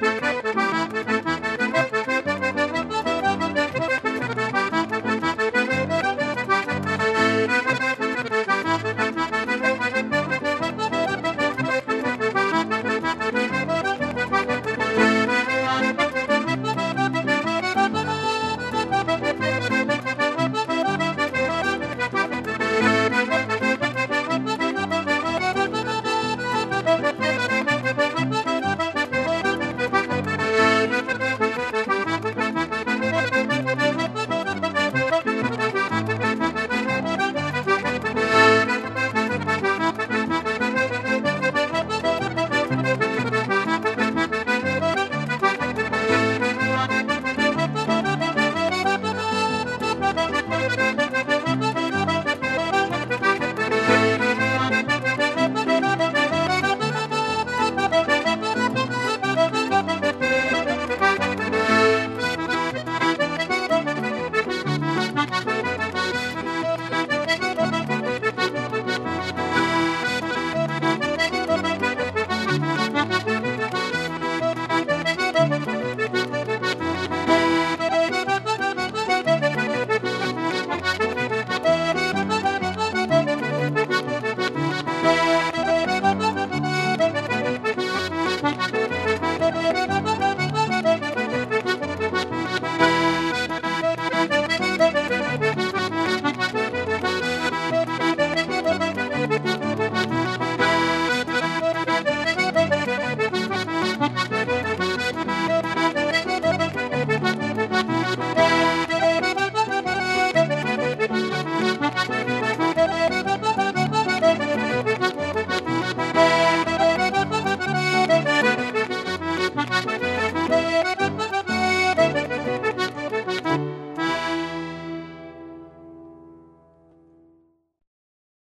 Música